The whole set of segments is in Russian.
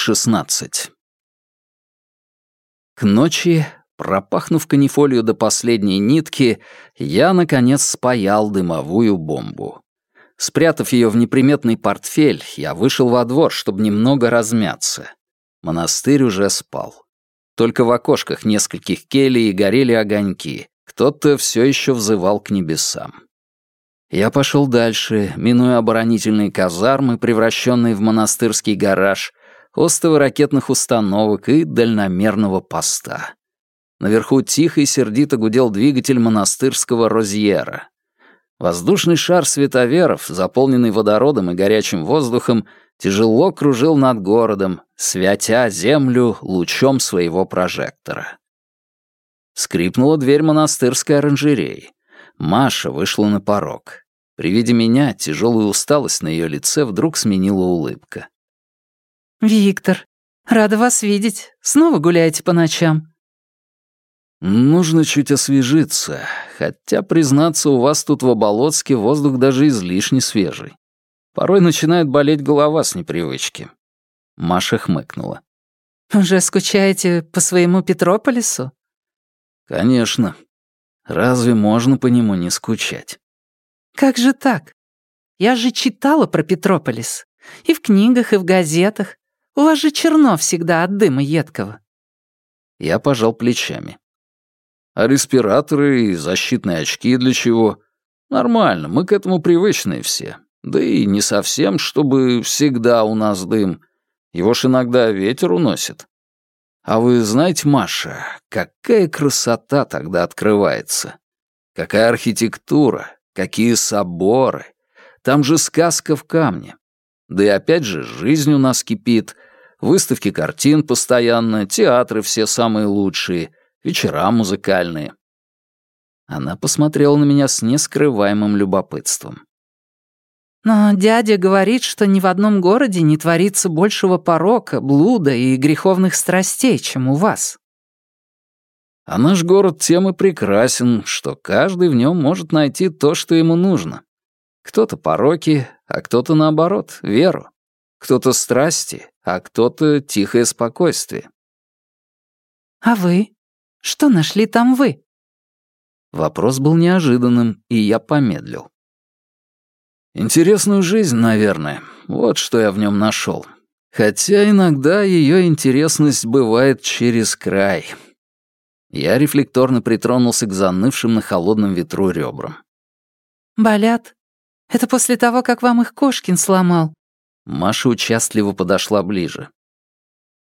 16. К ночи, пропахнув канифолию до последней нитки, я, наконец, спаял дымовую бомбу. Спрятав ее в неприметный портфель, я вышел во двор, чтобы немного размяться. Монастырь уже спал. Только в окошках нескольких келей горели огоньки. Кто-то все еще взывал к небесам. Я пошел дальше, минуя оборонительные казармы, превращенные в монастырский гараж, остовы ракетных установок и дальномерного поста. Наверху тихо и сердито гудел двигатель монастырского розьера. Воздушный шар световеров, заполненный водородом и горячим воздухом, тяжело кружил над городом, святя землю лучом своего прожектора. Скрипнула дверь монастырской оранжереи. Маша вышла на порог. При виде меня тяжелую усталость на ее лице вдруг сменила улыбка. «Виктор, рада вас видеть. Снова гуляете по ночам?» «Нужно чуть освежиться, хотя, признаться, у вас тут в Оболоцке воздух даже излишне свежий. Порой начинает болеть голова с непривычки». Маша хмыкнула. «Уже скучаете по своему Петрополису?» «Конечно. Разве можно по нему не скучать?» «Как же так? Я же читала про Петрополис. И в книгах, и в газетах. У вас же черно всегда от дыма едкого». Я пожал плечами. «А респираторы и защитные очки для чего? Нормально, мы к этому привычные все. Да и не совсем, чтобы всегда у нас дым. Его ж иногда ветер уносит. А вы знаете, Маша, какая красота тогда открывается? Какая архитектура, какие соборы. Там же сказка в камне. Да и опять же, жизнь у нас кипит — Выставки картин постоянно, театры все самые лучшие, вечера музыкальные. Она посмотрела на меня с нескрываемым любопытством. «Но дядя говорит, что ни в одном городе не творится большего порока, блуда и греховных страстей, чем у вас». А наш город тем и прекрасен, что каждый в нем может найти то, что ему нужно. Кто-то пороки, а кто-то, наоборот, веру. Кто-то страсти, а кто-то тихое спокойствие. «А вы? Что нашли там вы?» Вопрос был неожиданным, и я помедлил. Интересную жизнь, наверное. Вот что я в нем нашел. Хотя иногда ее интересность бывает через край. Я рефлекторно притронулся к занывшим на холодном ветру ребрам. «Болят? Это после того, как вам их Кошкин сломал?» Маша участливо подошла ближе.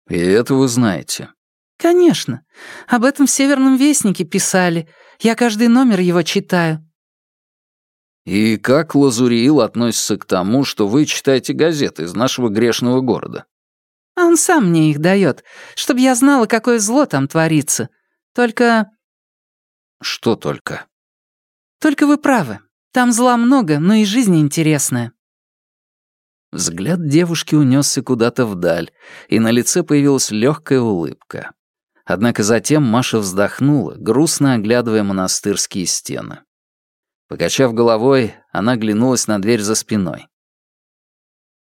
«И это вы знаете?» «Конечно. Об этом в «Северном вестнике» писали. Я каждый номер его читаю». «И как Лазуриил относится к тому, что вы читаете газеты из нашего грешного города?» «А он сам мне их дает, чтобы я знала, какое зло там творится. Только...» «Что только?» «Только вы правы. Там зла много, но и жизнь интересная». Взгляд девушки унесся куда-то вдаль, и на лице появилась легкая улыбка. Однако затем Маша вздохнула, грустно оглядывая монастырские стены. Покачав головой, она глянулась на дверь за спиной.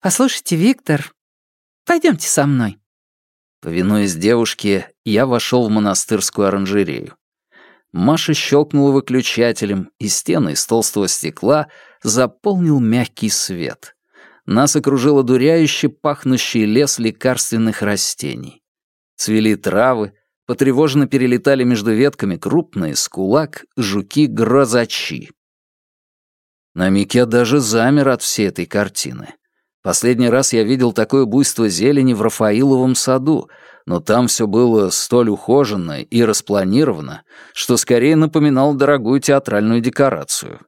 «Послушайте, Виктор, пойдемте со мной». Повинуясь девушке, я вошел в монастырскую оранжерею. Маша щелкнула выключателем, и стены из толстого стекла заполнил мягкий свет нас окружил одуряюще пахнущий лес лекарственных растений. Цвели травы, потревоженно перелетали между ветками крупные скулак, жуки-грозачи. На миг я даже замер от всей этой картины. Последний раз я видел такое буйство зелени в Рафаиловом саду, но там все было столь ухоженно и распланировано, что скорее напоминало дорогую театральную декорацию.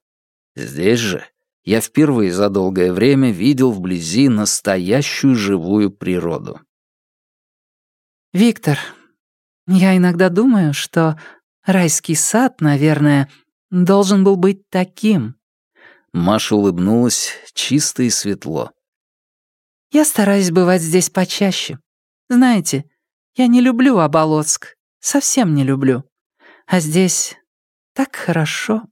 Здесь же я впервые за долгое время видел вблизи настоящую живую природу. «Виктор, я иногда думаю, что райский сад, наверное, должен был быть таким». Маша улыбнулась чисто и светло. «Я стараюсь бывать здесь почаще. Знаете, я не люблю Оболоцк, совсем не люблю. А здесь так хорошо».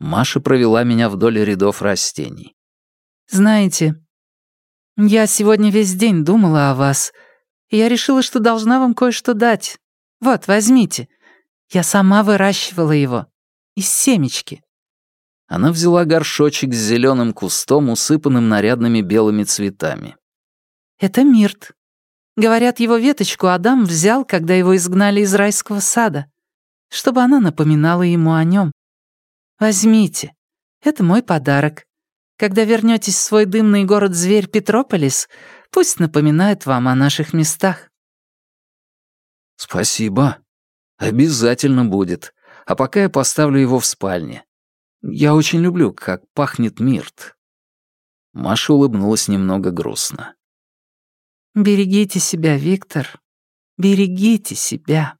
Маша провела меня вдоль рядов растений. «Знаете, Я сегодня весь день думала о вас, и я решила, что должна вам кое-что дать. Вот, возьмите. Я сама выращивала его. Из семечки». Она взяла горшочек с зеленым кустом, усыпанным нарядными белыми цветами. «Это мирт. Говорят, его веточку Адам взял, когда его изгнали из райского сада, чтобы она напоминала ему о нем. Возьмите. Это мой подарок. Когда вернетесь в свой дымный город-зверь Петрополис, пусть напоминает вам о наших местах». «Спасибо. Обязательно будет. А пока я поставлю его в спальне. Я очень люблю, как пахнет мирт». Маша улыбнулась немного грустно. «Берегите себя, Виктор. Берегите себя».